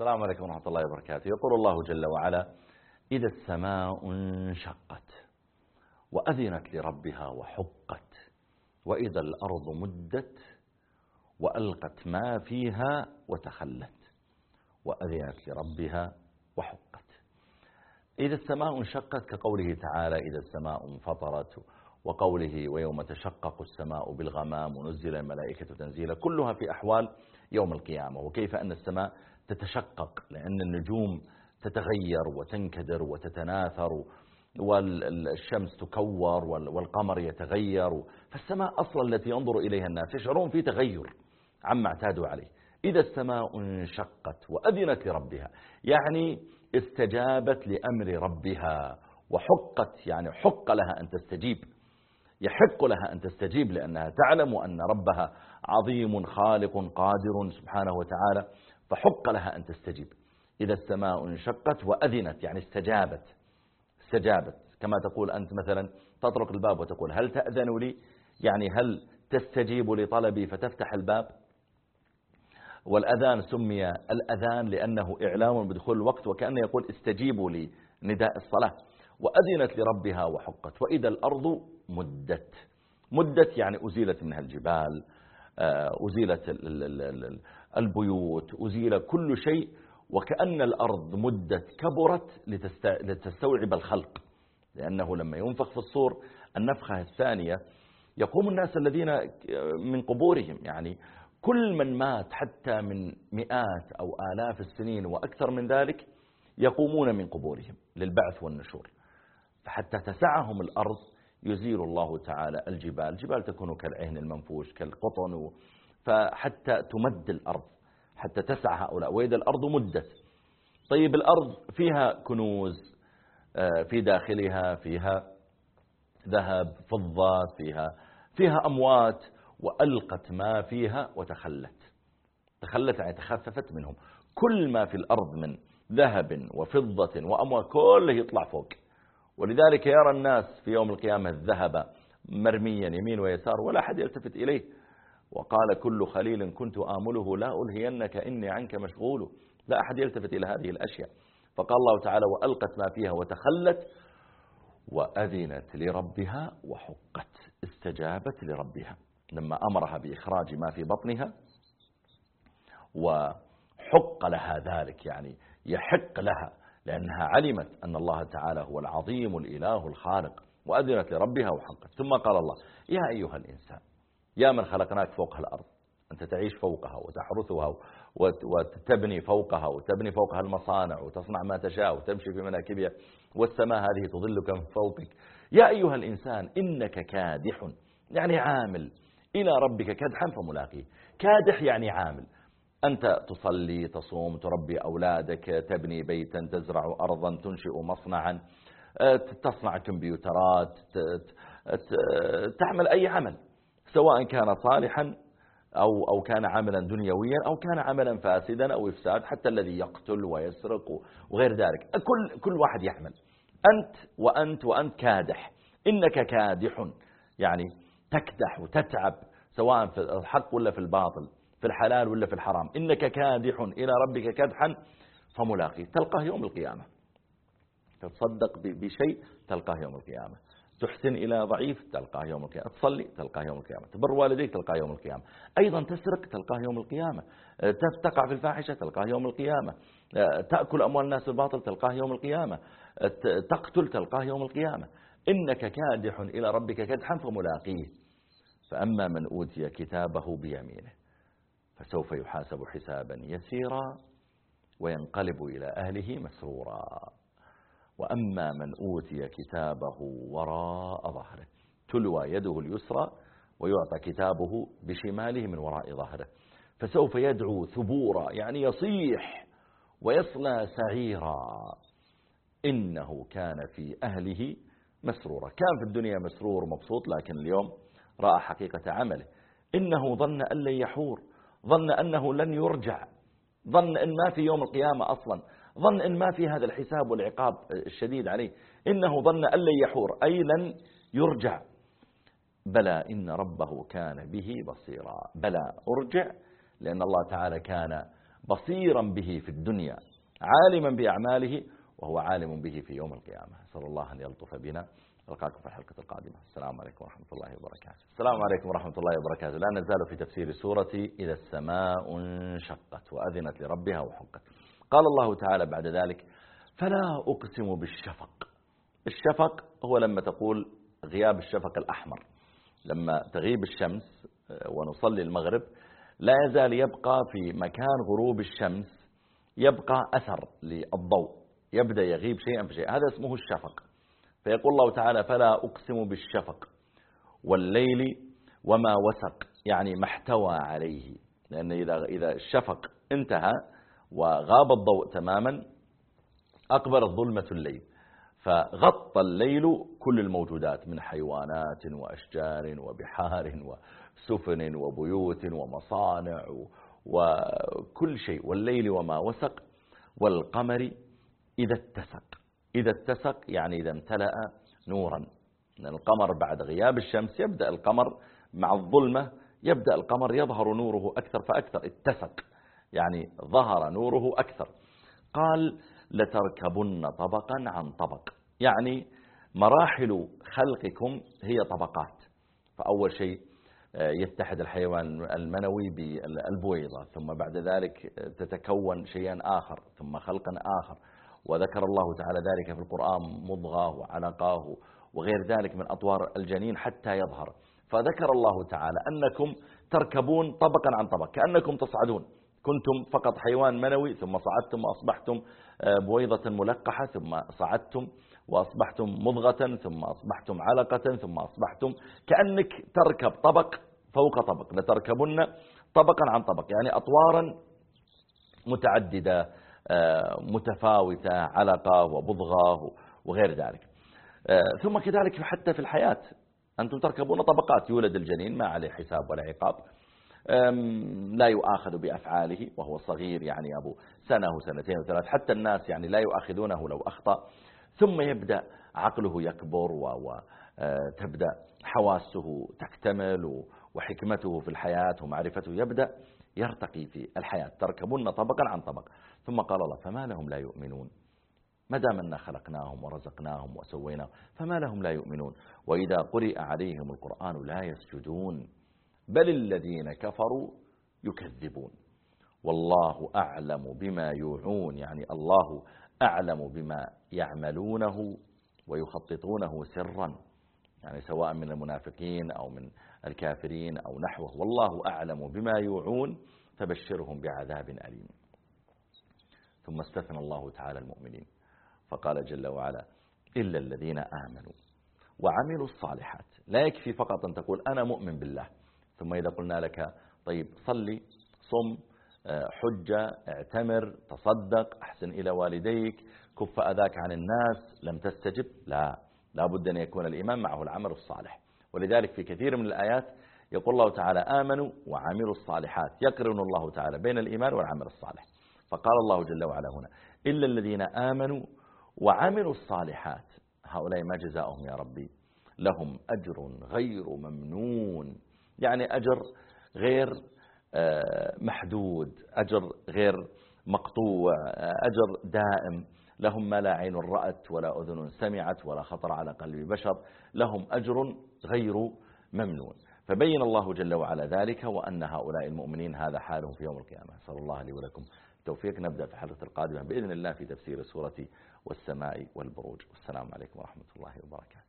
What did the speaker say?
السلام عليكم ورحمة الله وبركاته. يقول الله جل وعلا إذا السماء انشقت وأذنت لربها وحقت وإذا الأرض مدت وألقت ما فيها وتخلت وأذنت لربها وحقت. إذا السماء انشقت كقوله تعالى إذا السماء انفطرت وقوله ويوم تشقق السماء بالغمام ونزل الملائكة تنزيلا. كلها في أحوال يوم القيامة. وكيف أن السماء تتشقق لأن النجوم تتغير وتنكدر وتتناثر والشمس تكور والقمر يتغير. فالسماء أصلا التي ينظر إليها الناس يشعرون في تغير عما اعتادوا عليه. إذا السماء انشقت وأذنت لربها يعني استجابت لأمر ربها وحقت يعني حق لها أن تستجيب. يحق لها أن تستجيب لأنها تعلم أن ربها عظيم خالق قادر سبحانه وتعالى. فحق لها أن تستجيب. إذا السماء انشقت وأذنت يعني استجابت استجابت. كما تقول أنت مثلا تطرق الباب وتقول هل تأذن لي؟ يعني هل تستجيب لطلبي فتفتح الباب؟ والأذان سمي الأذان لأنه إعلام بدخول الوقت وكأنه يقول استجيبوا لي نداء الصلاة. وأذنت لربها وحقت. وإذا الأرض مدت. مدت يعني أزيلت منها الجبال أزيلت البيوت أزيل كل شيء وكأن الأرض مدت كبرت لتستوعب الخلق. لأنه لما ينفخ في الصور النفخة الثانية يقوم الناس الذين من قبورهم يعني كل من مات حتى من مئات أو آلاف السنين وأكثر من ذلك يقومون من قبورهم للبعث والنشور. فحتى تسعهم الأرض يزيل الله تعالى الجبال الجبال تكون كالعهن المنفوش كالقطن فحتى تمد الأرض حتى تسع هؤلاء. وإذا الأرض مدت طيب الأرض فيها كنوز آه، في داخلها فيها ذهب فضة فيها فيها أموات وألقت ما فيها وتخلت. تخلت يعني تخففت منهم. كل ما في الأرض من ذهب وفضة وأموال كله يطلع فوق. ولذلك يرى الناس في يوم القيامة الذهب مرميا يمين ويسار ولا أحد يلتفت إليه. وقال كل خليل كنت آمله لا ألهينك إني عنك مشغول. لا أحد يلتفت إلى هذه الأشياء. فقال الله تعالى وألقت ما فيها وتخلت وأذنت لربها وحقت استجابت لربها. لما أمرها بإخراج ما في بطنها وحق لها ذلك يعني يحق لها لأنها علمت أن الله تعالى هو العظيم الإله الخالق وأذنت لربها وحقت ثم قال الله يا أيها الإنسان يا من خلقناك فوق الأرض أنت تعيش فوقها وتحرثها وتبني فوقها وتبني فوقها المصانع وتصنع ما تشاء وتمشي في مناكبها والسماء هذه تظلك من فوقك. يا أيها الإنسان إنك كادح يعني عامل إلى ربك كدحا فملاقيه. كادح يعني عامل. أنت تصلي تصوم تربي أولادك تبني بيتا تزرع أرضا تنشئ مصنعا تصنع كمبيوترات تعمل أي عمل سواء كان صالحا أو, أو كان عملا دنيويا أو كان عملا فاسدا أو إفساد حتى الذي يقتل ويسرق وغير ذلك. كل, كل واحد يعمل. أنت وأنت وأنت كادح. إنك كادح يعني تكدح وتتعب سواء في الحق ولا في الباطل. في الحلال ولا في الحرام. إنك كادح إلى ربك كدحا فملاقيه. تلقاه يوم القيامة. تتصدق بشيء تلقاه يوم القيامة. تحسن إلى ضعيف تلقاه يوم القيامة. تصلي تلقاه يوم القيامة. تبر والديك تلقاه يوم القيامة. أيضا تسرق تلقاه يوم القيامة. تقع في الفاحشة تلقاه يوم القيامة. تأكل أموال الناس بالباطل تلقاه يوم القيامة. تقتل تلقاه يوم القيامة. إنك كادح إلى ربك كدحا فملاقيه. فأما من أوتي كتابه بيمينه. فسوف يحاسب حسابا يسيرا وينقلب إلى أهله مسرورا. وأما من أوتي كتابه وراء ظهره تلوى يده اليسرى ويعطى كتابه بشماله من وراء ظهره. فسوف يدعو ثبورا يعني يصيح ويصلى سعيرا. إنه كان في أهله مسرورا. كان في الدنيا مسرور مبسوط لكن اليوم رأى حقيقة عمله. إنه ظن أن لن يحور. ظن أنه لن يرجع. ظن أن ما في يوم القيامة أصلا. ظن أن ما في هذا الحساب والعقاب الشديد عليه. إنه ظن أن لن يحور. أي لن يرجع. بلى إن ربه كان به بصيرا. بلى أرجع. لأن الله تعالى كان بصيرا به في الدنيا. عالما بأعماله. وهو عالم به في يوم القيامة. صلى الله أن يلطف بنا. ألقاكم في الحلقة القادمة. السلام عليكم ورحمة الله وبركاته. السلام عليكم ورحمة الله وبركاته. لا نزال في تفسير سورة إذا السماء انشقت وأذنت لربها وحقت. قال الله تعالى بعد ذلك فلا أقسم بالشفق. الشفق هو لما تقول غياب الشفق الأحمر. لما تغيب الشمس آه، ونصلي المغرب لا يزال يبقى في مكان غروب الشمس يبقى أثر للضوء يبدأ يغيب شيئا فشيئا هذا اسمه الشفق. فيقول الله تعالى فلا أقسم بالشفق والليل وما وسق يعني ما احتوى عليه لأن إذا, إذا الشفق انتهى وغاب الضوء تماما أقبلت ظلمة الليل فغطى الليل كل الموجودات من حيوانات وأشجار وبحار وسفن وبيوت ومصانع وكل شيء والليل وما وسق والقمر إذا اتسق. إذا اتسق يعني إذا امتلأ نورا. لأن القمر بعد غياب الشمس يبدأ القمر مع الظلمة يبدأ القمر يظهر نوره أكثر فأكثر. اتسق يعني ظهر نوره أكثر. قال لتركبن طبقا عن طبق. يعني مراحل خلقكم هي طبقات. فأول شيء آه، يتحد الحيوان المنوي بالبويضة ثم بعد ذلك تتكون شيئا آخر ثم خلقا آخر. وذكر الله تعالى ذلك في القرآن مضغاه وعلقاه وغير ذلك من أطوار الجنين حتى يظهر. فذكر الله تعالى أنكم تركبون طبقا عن طبق كأنكم تصعدون. كنتم فقط حيوان منوي ثم صعدتم وأصبحتم آه، بويضة ملقحة ثم صعدتم وأصبحتم مضغة ثم أصبحتم علقة ثم أصبحتم كأنك تركب طبق فوق طبق لتركبن طبقا عن طبق. يعني أطوارا متعددة. متفاوتة علقة وبضغة وغير ذلك. آه، ثم كذلك حتى في الحياة أنتم تركبون طبقات يولد الجنين ما عليه حساب ولا عقاب. لا يؤاخذ بأفعاله وهو صغير يعني أبو سنة وسنتين وثلاث حتى الناس يعني لا يؤاخذونه لو أخطأ. ثم يبدأ عقله يكبر وتبدأ آه، حواسه تكتمل وحكمته في الحياة ومعرفته يبدأ يرتقي في الحياة تركبون طبقا عن طبق. ثم قال الله فما لهم لا يؤمنون. ما دام أننا خلقناهم ورزقناهم وسويناهم فما لهم لا يؤمنون. وإذا قرئ عليهم القرآن لا يسجدون بل الذين كفروا يكذبون. والله أعلم بما يوعون يعني الله أعلم بما يعملونه ويخططونه سرا يعني سواء من المنافقين أو من الكافرين أو نحوه. والله أعلم بما يوعون فبشرهم بعذاب أليم. ثم استثنى الله تعالى المؤمنين. فقال جل وعلا إلا الذين آمنوا وعملوا الصالحات. لا يكفي فقط أن تقول أنا مؤمن بالله. ثم إذا قلنا لك طيب صلي صم حجة اعتمر تصدق أحسن إلى والديك كف أذاك عن الناس لم تستجب. لا لا بد أن يكون الإيمان معه العمل الصالح. ولذلك في كثير من الآيات يقول الله تعالى آمنوا وعملوا الصالحات. يقرن الله تعالى بين الإيمان والعمل الصالح. فقال الله جل وعلا هنا إلا الذين آمنوا وعملوا الصالحات. هؤلاء ما جزاؤهم يا ربي؟ لهم أجر غير ممنون. يعني أجر غير آه، محدود أجر غير مقطوع آه، أجر دائم. لهم ما لا عين رأت ولا أذن سمعت ولا خطر على قلب بشر لهم أجر غير ممنون. فبين الله جل وعلا ذلك وأن هؤلاء المؤمنين هذا حالهم في يوم القيامة. صلى الله لي ولكم التوفيق. نبدأ في الحلقة القادمة بإذن الله في تفسير سورة والسماء والبروج. والسلام عليكم ورحمة الله وبركاته.